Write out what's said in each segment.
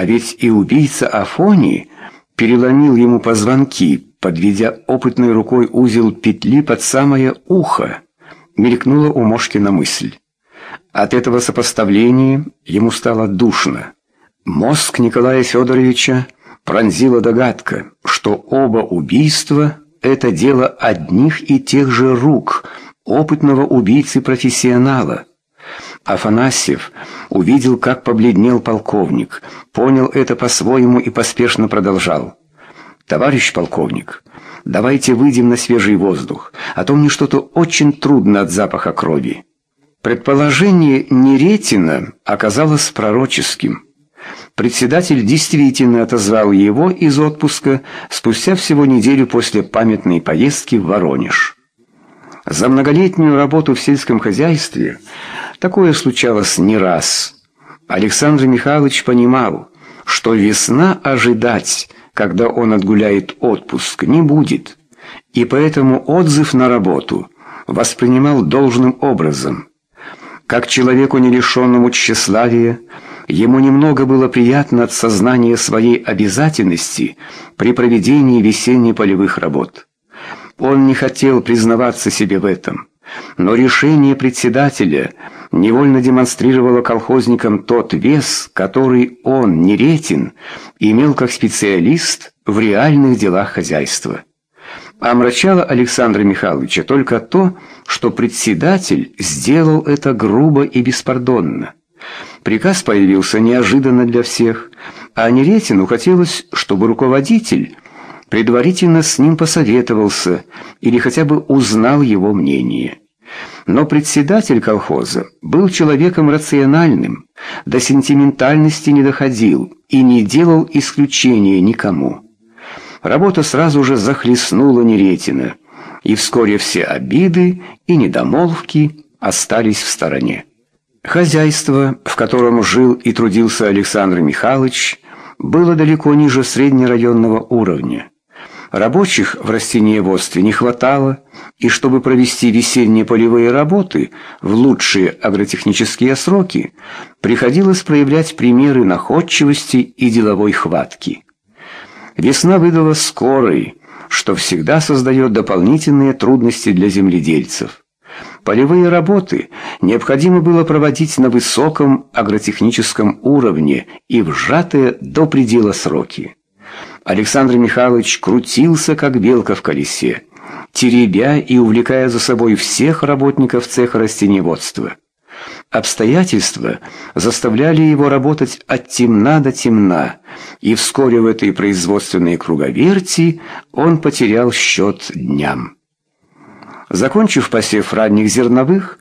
А ведь и убийца Афони переломил ему позвонки, подведя опытной рукой узел петли под самое ухо. Мелькнула у Мошкина мысль. От этого сопоставления ему стало душно. Мозг Николая Федоровича пронзила догадка, что оба убийства — это дело одних и тех же рук, опытного убийцы-профессионала. Афанасьев увидел, как побледнел полковник, понял это по-своему и поспешно продолжал. «Товарищ полковник, давайте выйдем на свежий воздух, а то мне что-то очень трудно от запаха крови». Предположение Неретина оказалось пророческим. Председатель действительно отозвал его из отпуска спустя всего неделю после памятной поездки в Воронеж. За многолетнюю работу в сельском хозяйстве такое случалось не раз. Александр Михайлович понимал, что весна ожидать, когда он отгуляет отпуск, не будет, и поэтому отзыв на работу воспринимал должным образом. Как человеку, не лишенному тщеславия, ему немного было приятно от сознания своей обязательности при проведении весенне-полевых работ. Он не хотел признаваться себе в этом, но решение председателя невольно демонстрировало колхозникам тот вес, который он, Неретин, имел как специалист в реальных делах хозяйства. Омрачало Александра Михайловича только то, что председатель сделал это грубо и беспардонно. Приказ появился неожиданно для всех, а Неретину хотелось, чтобы руководитель предварительно с ним посоветовался или хотя бы узнал его мнение. Но председатель колхоза был человеком рациональным, до сентиментальности не доходил и не делал исключения никому. Работа сразу же захлестнула Неретина, и вскоре все обиды и недомолвки остались в стороне. Хозяйство, в котором жил и трудился Александр Михайлович, было далеко ниже среднерайонного уровня. Рабочих в растениеводстве не хватало, и чтобы провести весенние полевые работы в лучшие агротехнические сроки, приходилось проявлять примеры находчивости и деловой хватки. Весна выдала скорой, что всегда создает дополнительные трудности для земледельцев. Полевые работы необходимо было проводить на высоком агротехническом уровне и в сжатые до предела сроки. Александр Михайлович крутился, как белка в колесе, теребя и увлекая за собой всех работников цеха растениеводства. Обстоятельства заставляли его работать от темна до темна, и вскоре в этой производственной круговерти он потерял счет дням. Закончив посев ранних зерновых,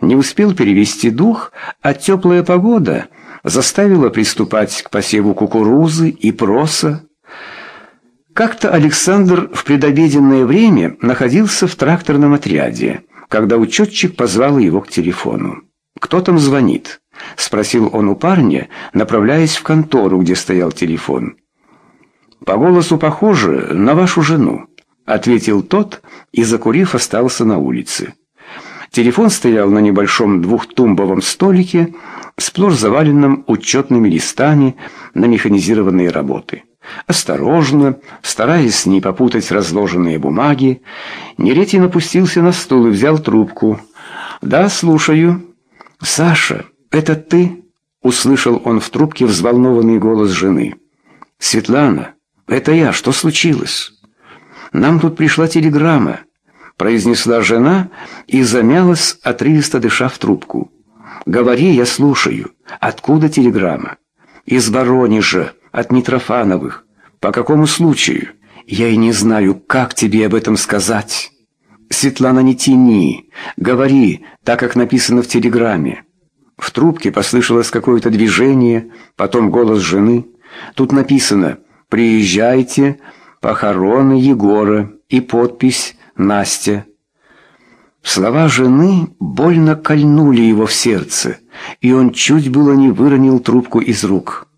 не успел перевести дух, а теплая погода заставила приступать к посеву кукурузы и проса, как-то Александр в предобеденное время находился в тракторном отряде, когда учетчик позвал его к телефону. «Кто там звонит?» — спросил он у парня, направляясь в контору, где стоял телефон. «По голосу похоже на вашу жену», — ответил тот и, закурив, остался на улице. Телефон стоял на небольшом двухтумбовом столике, сплошь заваленном учетными листами на механизированные работы. Осторожно, стараясь не попутать разложенные бумаги, Неретин опустился на стул и взял трубку. «Да, слушаю». «Саша, это ты?» — услышал он в трубке взволнованный голос жены. «Светлана, это я. Что случилось?» «Нам тут пришла телеграмма», — произнесла жена и замялась, отрывисто дыша в трубку. «Говори, я слушаю. Откуда телеграмма?» «Из Воронежа» от Митрофановых. По какому случаю? Я и не знаю, как тебе об этом сказать. Светлана, не тяни. Говори, так как написано в телеграмме. В трубке послышалось какое-то движение, потом голос жены. Тут написано «Приезжайте, похороны Егора» и подпись «Настя». Слова жены больно кольнули его в сердце, и он чуть было не выронил трубку из рук.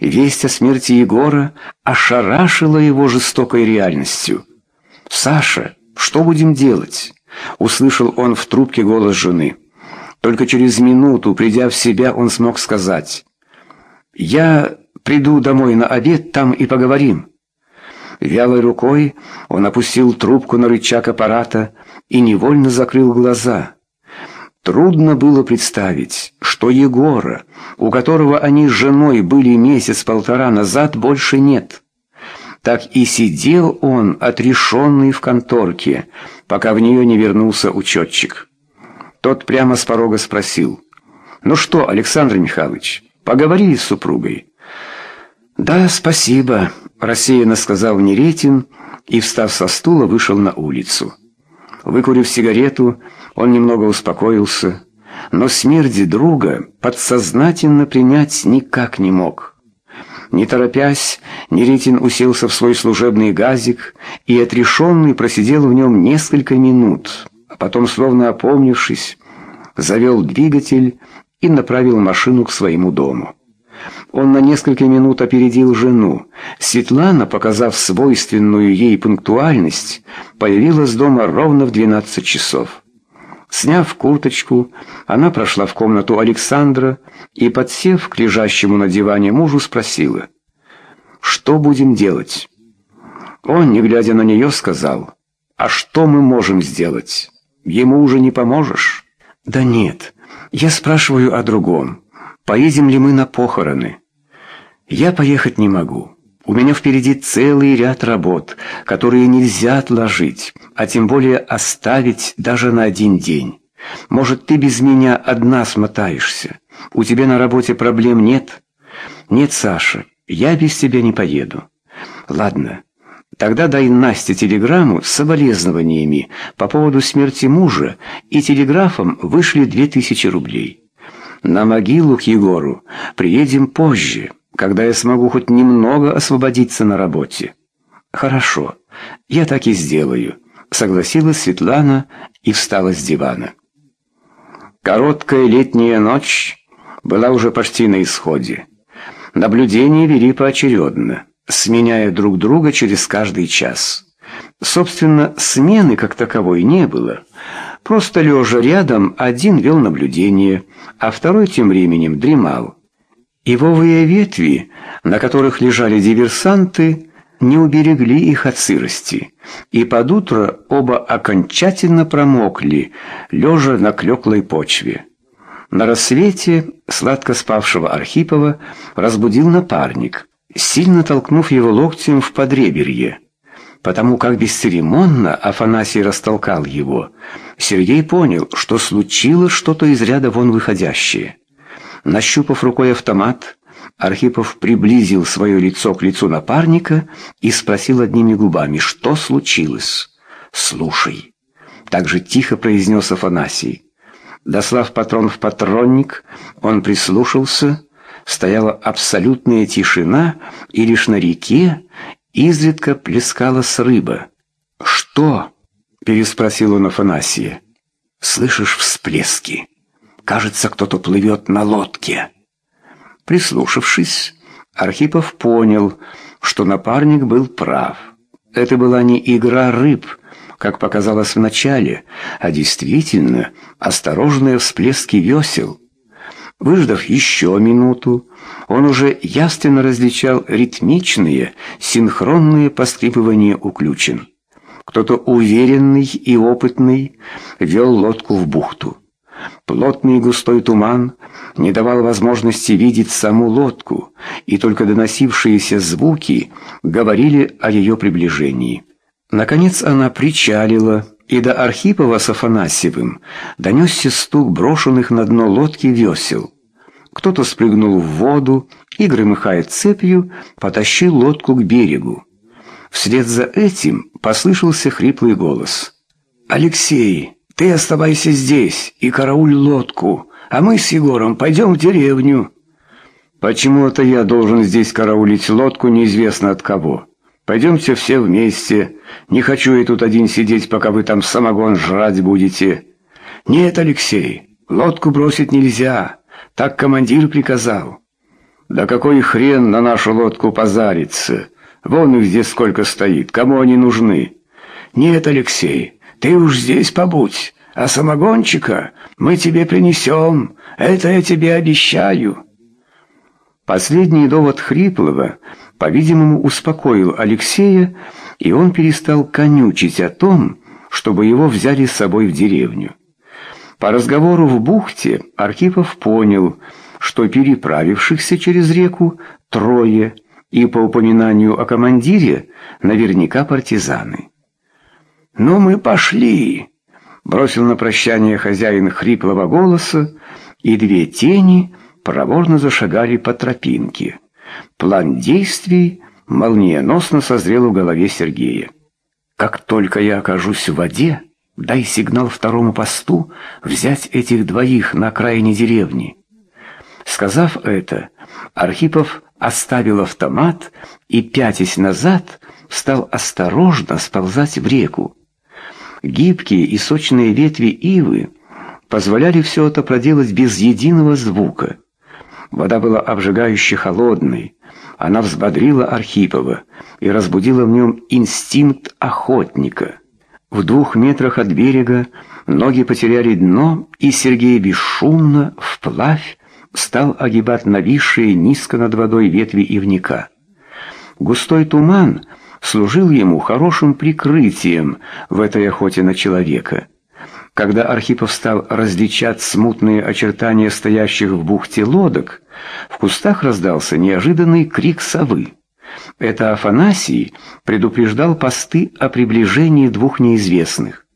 Весть о смерти Егора ошарашила его жестокой реальностью. «Саша, что будем делать?» — услышал он в трубке голос жены. Только через минуту, придя в себя, он смог сказать. «Я Приду домой на обед, там и поговорим». Вялой рукой он опустил трубку на рычаг аппарата и невольно закрыл глаза. Трудно было представить, что Егора, у которого они с женой были месяц-полтора назад, больше нет. Так и сидел он, отрешенный в конторке, пока в нее не вернулся учетчик. Тот прямо с порога спросил, «Ну что, Александр Михайлович, поговорили с супругой?» «Да, спасибо», — рассеянно сказал Неретин и, встав со стула, вышел на улицу. Выкурив сигарету, он немного успокоился, но смерти друга подсознательно принять никак не мог. Не торопясь, Неретин уселся в свой служебный газик и, отрешенный, просидел в нем несколько минут, а потом, словно опомнившись, завел двигатель и направил машину к своему дому. Он на несколько минут опередил жену. Светлана, показав свойственную ей пунктуальность, появилась дома ровно в 12 часов. Сняв курточку, она прошла в комнату Александра и, подсев к лежащему на диване мужу, спросила, «Что будем делать?» Он, не глядя на нее, сказал, «А что мы можем сделать? Ему уже не поможешь?» «Да нет, я спрашиваю о другом. Поедем ли мы на похороны?» «Я поехать не могу». У меня впереди целый ряд работ, которые нельзя отложить, а тем более оставить даже на один день. Может, ты без меня одна смотаешься? У тебя на работе проблем нет? Нет, Саша, я без тебя не поеду. Ладно, тогда дай Насте телеграмму с соболезнованиями по поводу смерти мужа и телеграфом вышли две тысячи рублей. На могилу к Егору приедем позже» когда я смогу хоть немного освободиться на работе. Хорошо, я так и сделаю, согласилась Светлана и встала с дивана. Короткая летняя ночь была уже почти на исходе. Наблюдения вели поочередно, сменяя друг друга через каждый час. Собственно, смены как таковой не было. Просто лежа рядом, один вел наблюдение, а второй тем временем дремал. Ивовые ветви, на которых лежали диверсанты, не уберегли их от сырости, и под утро оба окончательно промокли, лежа на клеклой почве. На рассвете сладко спавшего Архипова разбудил напарник, сильно толкнув его локтем в подреберье. Потому как бесцеремонно Афанасий растолкал его, Сергей понял, что случилось что-то из ряда вон выходящее. Нащупав рукой автомат, Архипов приблизил свое лицо к лицу напарника и спросил одними губами, что случилось. «Слушай», — так же тихо произнес Афанасий. Дослав патрон в патронник, он прислушался, стояла абсолютная тишина, и лишь на реке изредка плескалась рыба. «Что?» — переспросил он Афанасия. «Слышишь всплески?» Кажется, кто-то плывет на лодке. Прислушавшись, Архипов понял, что напарник был прав. Это была не игра рыб, как показалось вначале, а действительно осторожные всплески весел. Выждав еще минуту, он уже ясно различал ритмичные, синхронные поскрипывания уключен. Кто-то уверенный и опытный вел лодку в бухту. Плотный густой туман не давал возможности видеть саму лодку, и только доносившиеся звуки говорили о ее приближении. Наконец она причалила, и до Архипова с Афанасьевым донесся стук брошенных на дно лодки весел. Кто-то спрыгнул в воду и, громыхая цепью, потащил лодку к берегу. Вслед за этим послышался хриплый голос. «Алексей!» Ты оставайся здесь и карауль лодку, а мы с Егором пойдем в деревню». «Почему это я должен здесь караулить лодку неизвестно от кого? Пойдемте все вместе. Не хочу я тут один сидеть, пока вы там самогон жрать будете». «Нет, Алексей, лодку бросить нельзя. Так командир приказал». «Да какой хрен на нашу лодку позарится? Вон их здесь сколько стоит. Кому они нужны?» «Нет, Алексей». Ты уж здесь побудь, а самогончика мы тебе принесем, это я тебе обещаю». Последний довод Хриплова, по-видимому, успокоил Алексея, и он перестал конючить о том, чтобы его взяли с собой в деревню. По разговору в бухте Архипов понял, что переправившихся через реку трое, и по упоминанию о командире наверняка партизаны. «Ну мы пошли!» — бросил на прощание хозяин хриплого голоса, и две тени проворно зашагали по тропинке. План действий молниеносно созрел в голове Сергея. «Как только я окажусь в воде, дай сигнал второму посту взять этих двоих на окраине деревни». Сказав это, Архипов оставил автомат и, пятясь назад, стал осторожно сползать в реку. Гибкие и сочные ветви ивы позволяли все это проделать без единого звука. Вода была обжигающе холодной. Она взбодрила Архипова и разбудила в нем инстинкт охотника. В двух метрах от берега ноги потеряли дно, и Сергей бесшумно, вплавь, стал огибать нависшие низко над водой ветви ивника. Густой туман служил ему хорошим прикрытием в этой охоте на человека. Когда Архипов стал различать смутные очертания стоящих в бухте лодок, в кустах раздался неожиданный крик совы. Это Афанасий предупреждал посты о приближении двух неизвестных.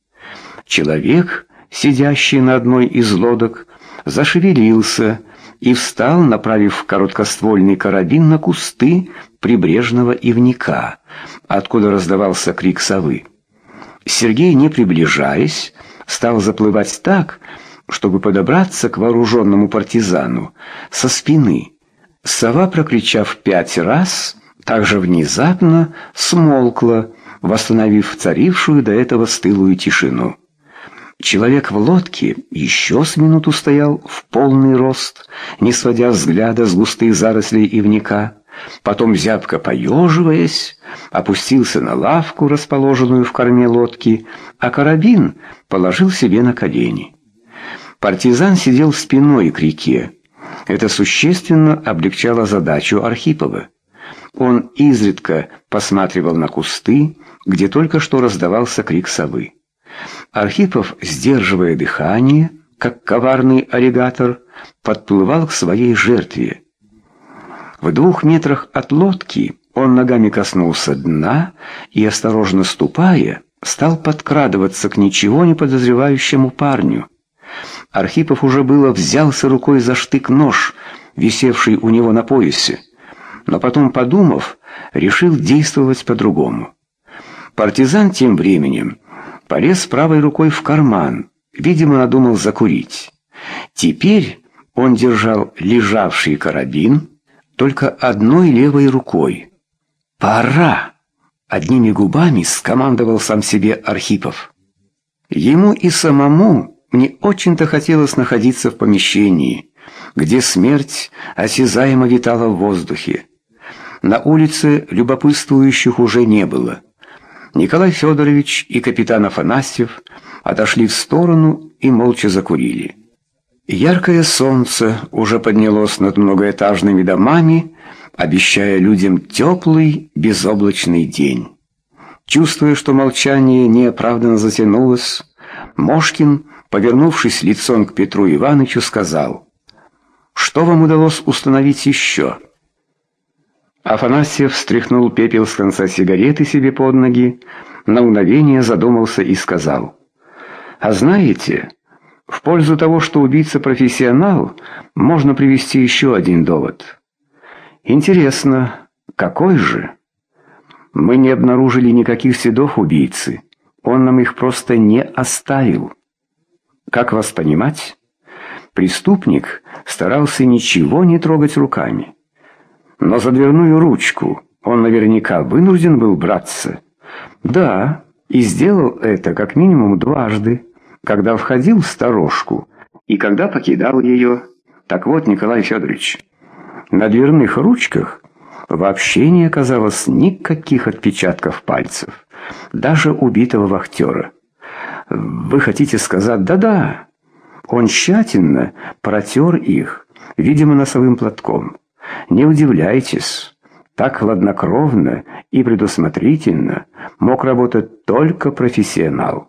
Человек, сидящий на одной из лодок, зашевелился и встал, направив короткоствольный карабин на кусты прибрежного ивника, откуда раздавался крик совы. Сергей, не приближаясь, стал заплывать так, чтобы подобраться к вооруженному партизану со спины. Сова, прокричав пять раз, также внезапно смолкла, восстановив царившую до этого стылую тишину. Человек в лодке еще с минуту стоял в полный рост, не сводя взгляда с густых зарослей ивника. Потом, зябко поеживаясь, опустился на лавку, расположенную в корме лодки, а карабин положил себе на колени. Партизан сидел спиной к реке. Это существенно облегчало задачу Архипова. Он изредка посматривал на кусты, где только что раздавался крик совы. Архипов, сдерживая дыхание, как коварный аллигатор, подплывал к своей жертве. В двух метрах от лодки он ногами коснулся дна и, осторожно ступая, стал подкрадываться к ничего не подозревающему парню. Архипов уже было взялся рукой за штык-нож, висевший у него на поясе, но потом, подумав, решил действовать по-другому. Партизан тем временем полез правой рукой в карман, видимо, надумал закурить. Теперь он держал лежавший карабин только одной левой рукой. «Пора!» — одними губами скомандовал сам себе Архипов. Ему и самому не очень-то хотелось находиться в помещении, где смерть осязаемо витала в воздухе. На улице любопытствующих уже не было. Николай Федорович и капитан Афанасьев отошли в сторону и молча закурили. Яркое солнце уже поднялось над многоэтажными домами, обещая людям теплый, безоблачный день. Чувствуя, что молчание неоправданно затянулось, Мошкин, повернувшись лицом к Петру Ивановичу, сказал, «Что вам удалось установить еще?» Афанасьев встряхнул пепел с конца сигареты себе под ноги, на мгновение задумался и сказал. «А знаете, в пользу того, что убийца профессионал, можно привести еще один довод. Интересно, какой же? Мы не обнаружили никаких следов убийцы. Он нам их просто не оставил. Как вас понимать? Преступник старался ничего не трогать руками. Но за дверную ручку он наверняка вынужден был браться. Да, и сделал это как минимум дважды, когда входил в сторожку и когда покидал ее. Так вот, Николай Федорович, на дверных ручках вообще не оказалось никаких отпечатков пальцев, даже убитого вахтера. Вы хотите сказать «да-да»? Он тщательно протер их, видимо, носовым платком. Не удивляйтесь, так хладнокровно и предусмотрительно мог работать только профессионал.